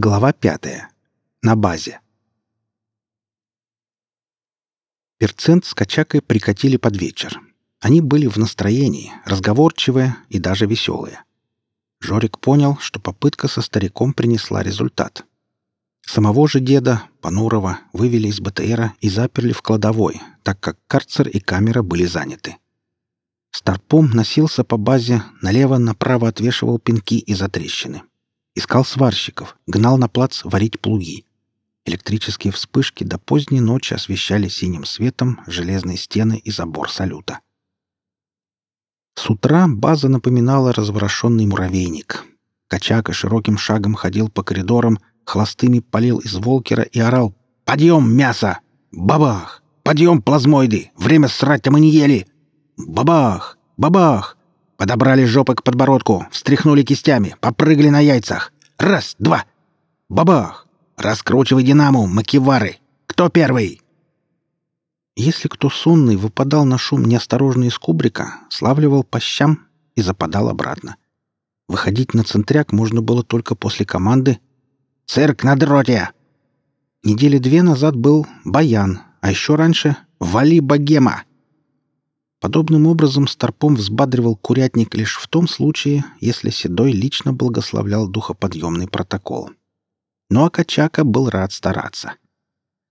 Глава пятая. На базе. Перцент с Качакой прикатили под вечер. Они были в настроении, разговорчивые и даже веселые. Жорик понял, что попытка со стариком принесла результат. Самого же деда, Панурова, вывели из БТРа и заперли в кладовой, так как карцер и камера были заняты. Старпом носился по базе, налево-направо отвешивал пинки и затрещины. Искал сварщиков, гнал на плац варить плуги. Электрические вспышки до поздней ночи освещали синим светом железные стены и забор салюта. С утра база напоминала разворошенный муравейник. Качака широким шагом ходил по коридорам, хлостыми полил из волкера и орал «Подъем, мясо! Бабах! Подъем, плазмоиды! Время срать-то мы не ели! Бабах! Бабах! Подобрали жопы к подбородку, встряхнули кистями, попрыгали на яйцах. Раз, два. Бабах! Раскручивай динаму, макивары. Кто первый? Если кто сонный выпадал на шум неосторожно из кубрика, славливал по щам и западал обратно. Выходить на центряк можно было только после команды «Цирк на дроте!». Недели две назад был «Баян», а еще раньше «Вали богема!». Подобным образом Старпом взбадривал курятник лишь в том случае, если Седой лично благословлял духоподъемный протокол. Ну а Качака был рад стараться.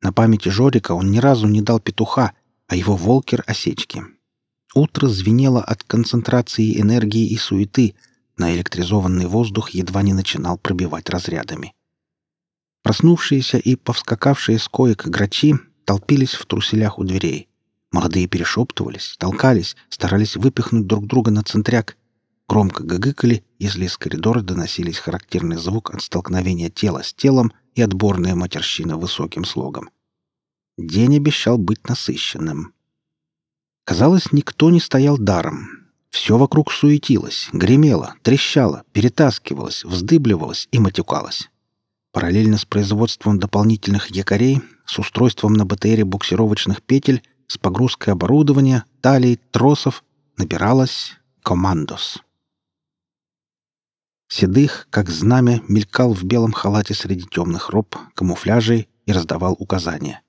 На памяти Жорика он ни разу не дал петуха, а его волкер — осечки. Утро звенело от концентрации энергии и суеты, наэлектризованный воздух едва не начинал пробивать разрядами. Проснувшиеся и повскакавшие с коек грачи толпились в труселях у дверей — Молодые перешептывались, толкались, старались выпихнуть друг друга на центряк. Громко гыгыкали, если из коридора доносились характерный звук от столкновения тела с телом и отборная матерщина высоким слогом. День обещал быть насыщенным. Казалось, никто не стоял даром. Все вокруг суетилось, гремело, трещало, перетаскивалось, вздыбливалось и матюкалось. Параллельно с производством дополнительных якорей, с устройством на БТРе буксировочных петель с погрузкой оборудования, талий, тросов набиралась «Командос». Седых, как знамя, мелькал в белом халате среди темных роб, камуфляжей и раздавал указания.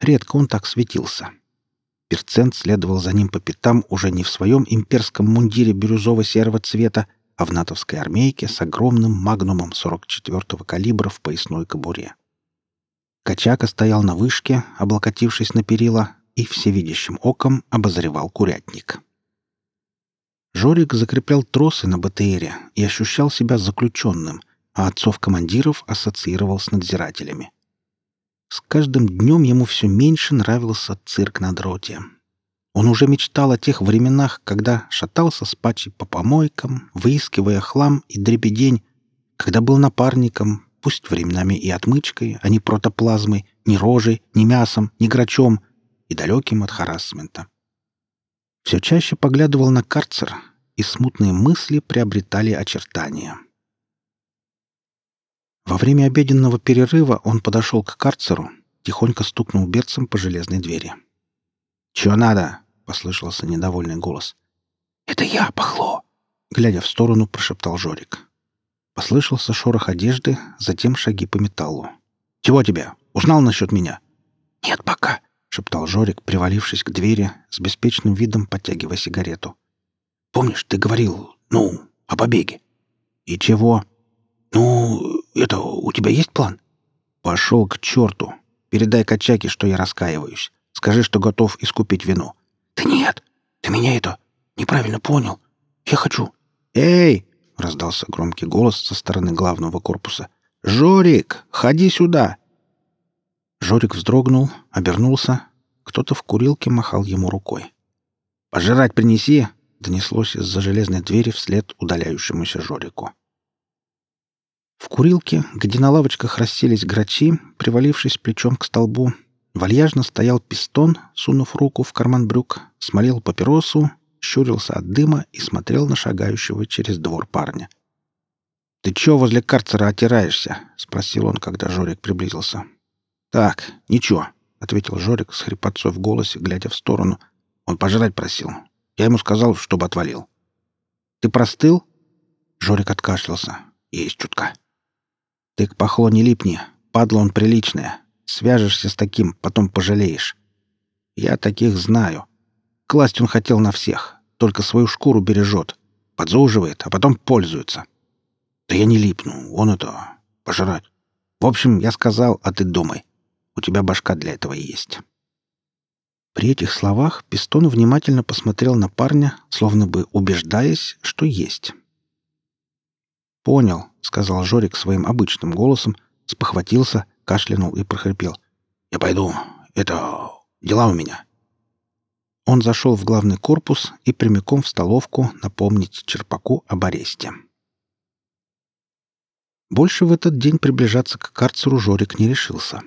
Редко он так светился. Перцент следовал за ним по пятам уже не в своем имперском мундире бирюзово-серого цвета, а в натовской армейке с огромным магнумом 44-го калибра в поясной кобуре. Качака стоял на вышке, облокотившись на перила, и всевидящим оком обозревал курятник. Жорик закреплял тросы на БТРе и ощущал себя заключенным, а отцов-командиров ассоциировал с надзирателями. С каждым днем ему все меньше нравился цирк на дроте. Он уже мечтал о тех временах, когда шатался с пачей по помойкам, выискивая хлам и дребедень, когда был напарником, пусть временами и отмычкой, а не протоплазмой, ни рожей, ни мясом, ни грачом — и далеким от харасмента. Все чаще поглядывал на карцер, и смутные мысли приобретали очертания. Во время обеденного перерыва он подошел к карцеру, тихонько стукнул берцем по железной двери. «Чего надо?» — послышался недовольный голос. «Это я, Пахло!» — глядя в сторону, прошептал Жорик. Послышался шорох одежды, затем шаги по металлу. «Чего тебе? Узнал насчет меня?» «Нет пока шептал Жорик, привалившись к двери, с беспечным видом подтягивая сигарету. «Помнишь, ты говорил, ну, о побеге?» «И чего?» «Ну, это, у тебя есть план?» «Пошел к черту! Передай Качаке, что я раскаиваюсь. Скажи, что готов искупить вину». «Да нет! Ты меня это неправильно понял. Я хочу...» «Эй!» — раздался громкий голос со стороны главного корпуса. «Жорик, ходи сюда!» Жорик вздрогнул, обернулся. Кто-то в курилке махал ему рукой. «Пожрать принеси!» — донеслось из-за железной двери вслед удаляющемуся Жорику. В курилке, где на лавочках расселись грачи, привалившись плечом к столбу, вальяжно стоял пистон, сунув руку в карман брюк, смолил папиросу, щурился от дыма и смотрел на шагающего через двор парня. «Ты чё возле карцера отираешься?» — спросил он, когда Жорик приблизился. «Так, ничего», — ответил Жорик с хрипотцой в голосе, глядя в сторону. «Он пожрать просил. Я ему сказал, чтобы отвалил». «Ты простыл?» Жорик откашлялся. «Есть чутка». Ты к пахло не липни, падла он приличная. Свяжешься с таким, потом пожалеешь. Я таких знаю. Класть он хотел на всех, только свою шкуру бережет. Подзуживает, а потом пользуется. Да я не липну, он это... пожрать. В общем, я сказал, а ты думай. У тебя башка для этого есть. При этих словах Пистон внимательно посмотрел на парня, словно бы убеждаясь, что есть. «Понял», — сказал Жорик своим обычным голосом, спохватился, кашлянул и прохрипел. «Я пойду. Это... дела у меня». Он зашел в главный корпус и прямиком в столовку напомнить Черпаку об аресте. Больше в этот день приближаться к карцеру Жорик не решился.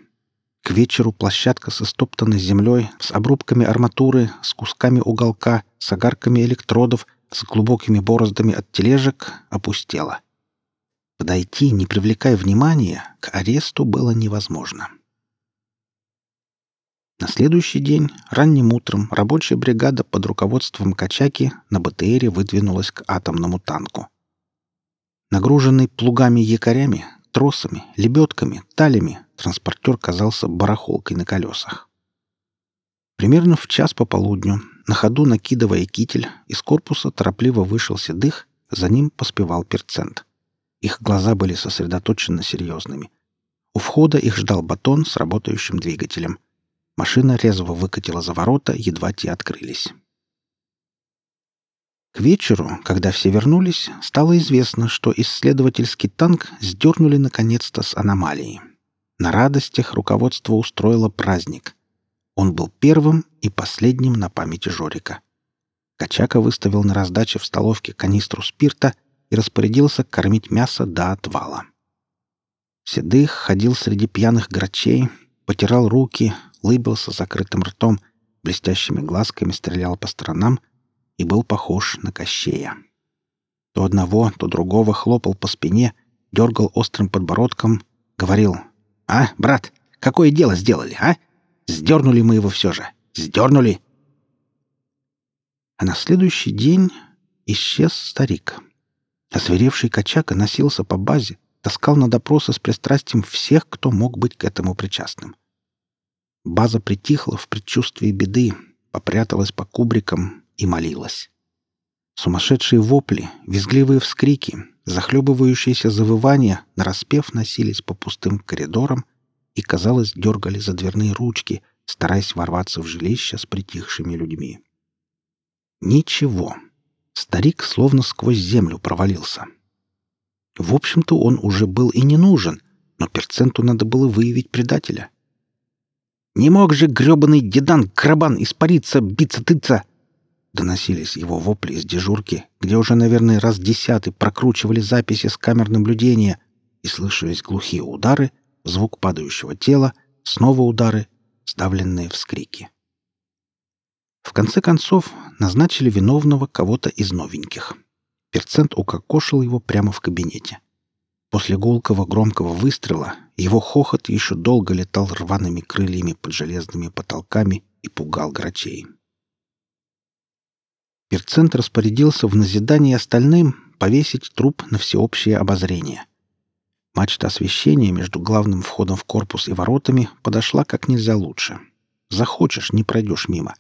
К вечеру площадка со стоптанной землей, с обрубками арматуры, с кусками уголка, с огарками электродов, с глубокими бороздами от тележек опустела. Подойти, не привлекая внимания, к аресту было невозможно. На следующий день, ранним утром, рабочая бригада под руководством Качаки на БТРе выдвинулась к атомному танку. Нагруженный плугами-якорями, тросами, лебедками, талями, транспортер казался барахолкой на колесах. Примерно в час пополудню, на ходу накидывая китель, из корпуса торопливо вышел седых, за ним поспевал перцент. Их глаза были сосредоточенно серьезными. У входа их ждал батон с работающим двигателем. Машина резво выкатила за ворота, едва те открылись. К вечеру, когда все вернулись, стало известно, что исследовательский танк сдернули наконец-то с аномалии. На радостях руководство устроило праздник. Он был первым и последним на памяти Жорика. Качака выставил на раздаче в столовке канистру спирта и распорядился кормить мясо до отвала. Седых ходил среди пьяных грачей, потирал руки, лыбился закрытым ртом, блестящими глазками стрелял по сторонам — и был похож на Кощея. То одного, то другого хлопал по спине, дергал острым подбородком, говорил «А, брат, какое дело сделали, а? Сдернули мы его все же. Сдернули!» А на следующий день исчез старик. Осверевший качака носился по базе, таскал на допросы с пристрастием всех, кто мог быть к этому причастным. База притихла в предчувствии беды, попряталась по кубрикам, и молилась. Сумасшедшие вопли, визгливые вскрики, захлебывающиеся завывания нараспев носились по пустым коридорам и, казалось, дергали за дверные ручки, стараясь ворваться в жилище с притихшими людьми. Ничего. Старик словно сквозь землю провалился. В общем-то, он уже был и не нужен, но перценту надо было выявить предателя. Не мог же грёбаный дедан-крабан испариться, биться-тыться! Доносились его вопли из дежурки, где уже, наверное, раз десятый прокручивали записи с камер наблюдения, и слышались глухие удары, звук падающего тела, снова удары, ставленные вскрики. В конце концов, назначили виновного кого-то из новеньких. Перцент укокошил его прямо в кабинете. После гулкого громкого выстрела его хохот еще долго летал рваными крыльями под железными потолками и пугал грачей. Перцент распорядился в назидании остальным повесить труп на всеобщее обозрение. Мачта освещения между главным входом в корпус и воротами подошла как нельзя лучше. Захочешь — не пройдешь мимо.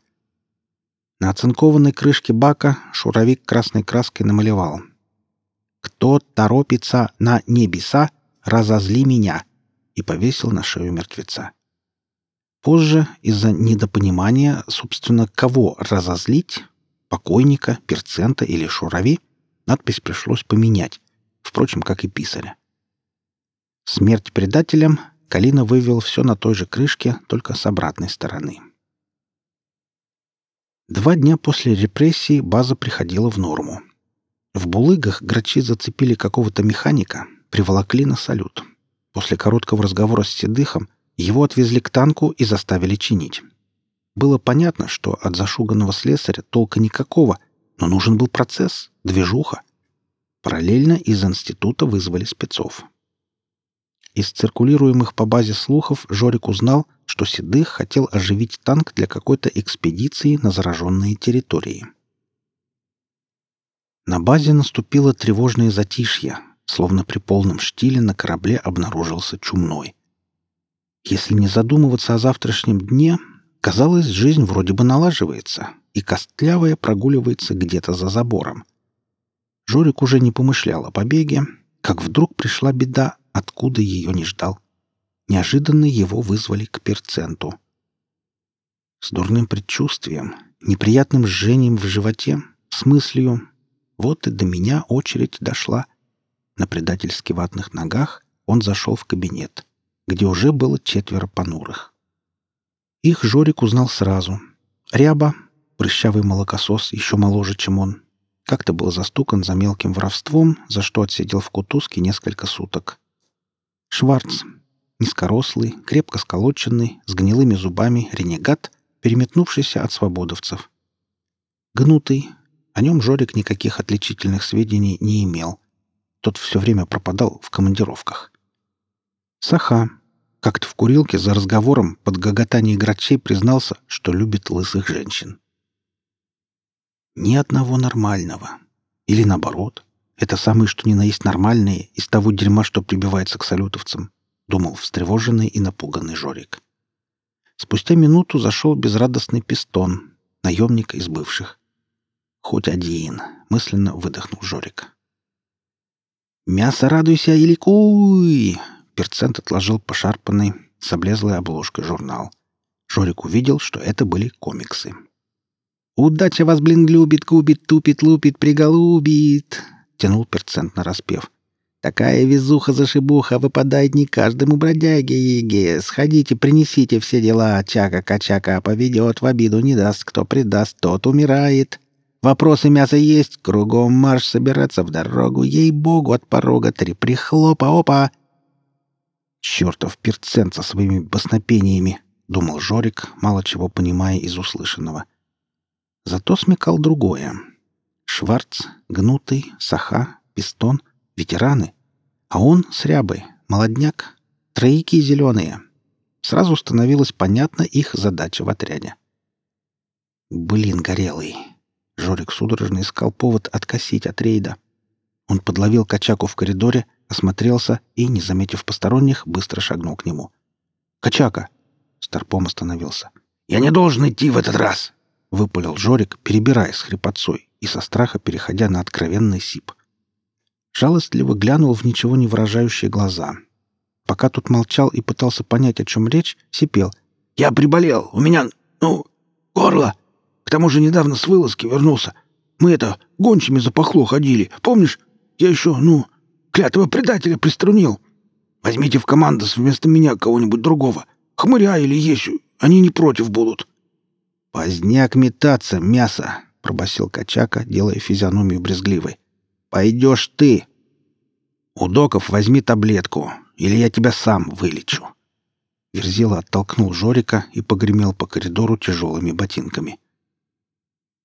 На оцинкованной крышке бака шуровик красной краской намалевал. «Кто торопится на небеса, разозли меня!» и повесил на шею мертвеца. Позже, из-за недопонимания, собственно, кого разозлить, покойника, перцента или шурави, надпись пришлось поменять, впрочем, как и писаря. Смерть предателям Калина вывел все на той же крышке, только с обратной стороны. Два дня после репрессий база приходила в норму. В Булыгах грачи зацепили какого-то механика, приволокли на салют. После короткого разговора с Седыхом его отвезли к танку и заставили чинить. Было понятно, что от зашуганного слесаря толка никакого, но нужен был процесс, движуха. Параллельно из института вызвали спецов. Из циркулируемых по базе слухов Жорик узнал, что Седых хотел оживить танк для какой-то экспедиции на зараженные территории. На базе наступило тревожное затишье, словно при полном штиле на корабле обнаружился чумной. Если не задумываться о завтрашнем дне, казалось, жизнь вроде бы налаживается, и костлявая прогуливается где-то за забором. Жорик уже не помышлял о побеге, как вдруг пришла беда, откуда ее не ждал. Неожиданно его вызвали к перценту. С дурным предчувствием, неприятным жжением в животе, с мыслью «вот и до меня очередь дошла», на предательски ватных ногах он зашел в кабинет, где уже было четверо понурых. Их Жорик узнал сразу. Ряба, прыщавый молокосос, еще моложе, чем он. Как-то был застукан за мелким воровством, за что отсидел в кутузке несколько суток. Шварц, низкорослый, крепко сколоченный, с гнилыми зубами, ренегат, переметнувшийся от свободовцев. Гнутый, о нем Жорик никаких отличительных сведений не имел. Тот все время пропадал в командировках. Саха, как-то в курилке за разговором под гоготание грачей признался, что любит лысых женщин. Ни одного нормального. Или наоборот. Это самые что ни на есть нормальные из того дерьма, что прибивается к салютовцам, думал встревоженный и напуганный Жорик. Спустя минуту зашел безрадостный пистон, наемник из бывших. «Хоть один», — мысленно выдохнул Жорик. «Мясо радуйся и ликуй!» Перцент отложил пошарпанный, с облезлой обложкой журнал. Жорик увидел, что это были комиксы. «Удача вас, блин, любит, губит, тупит, лупит, приголубит!» — тянул перцент на распев. «Такая везуха-зашибуха выпадает не каждому бродяге-еге. Сходите, принесите все дела, чака-качака поведет, в обиду не даст, кто предаст, тот умирает. Вопросы мяса есть, кругом марш собираться в дорогу, ей-богу, от порога три прихлопа, опа!» «Чертов перцент со своими баснопениями!» — думал Жорик, мало чего понимая из услышанного. — Зато смекал другое. Шварц, Гнутый, Саха, Пистон — ветераны. А он с рябой, молодняк, троики зеленые. Сразу становилась понятна их задача в отряде. «Блин, горелый!» Жорик судорожно искал повод откосить от рейда. Он подловил Качаку в коридоре, осмотрелся и, не заметив посторонних, быстро шагнул к нему. «Качака!» Старпом остановился. «Я не должен идти в этот раз!» — выпалил Жорик, перебирая с хрипотцой и со страха переходя на откровенный сип. Жалостливо глянул в ничего не выражающие глаза. Пока тут молчал и пытался понять, о чем речь, сипел. «Я приболел! У меня, ну, горло! К тому же недавно с вылазки вернулся. Мы это, гончими запахло ходили. Помнишь? Я еще, ну, клятого предателя приструнил. Возьмите в командос вместо меня кого-нибудь другого. Хмыря или Есю. Они не против будут». «Поздняк метаться, мясо!» — пробасил Качака, делая физиономию брезгливой. «Пойдешь ты!» «У доков возьми таблетку, или я тебя сам вылечу!» Верзила оттолкнул Жорика и погремел по коридору тяжелыми ботинками.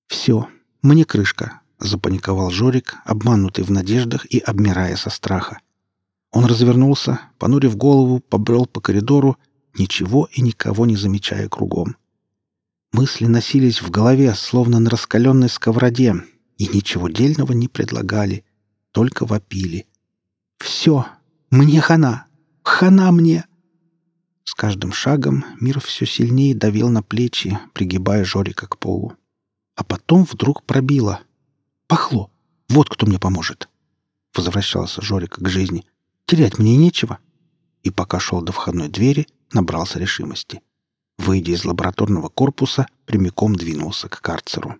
«Все, мне крышка», — запаниковал Жорик, обманутый в надеждах и обмирая со страха. Он развернулся, понурив голову, побрел по коридору, ничего и никого не замечая кругом. Мысли носились в голове, словно на раскаленной сковороде, и ничего дельного не предлагали, только вопили. «Все! Мне хана! Хана мне!» С каждым шагом мир все сильнее давил на плечи, пригибая Жорика к полу. А потом вдруг пробило. «Пахло! Вот кто мне поможет!» Возвращался Жорик к жизни. «Терять мне нечего!» И пока шел до входной двери, набрался решимости. Выйдя из лабораторного корпуса, прямиком двинулся к карцеру.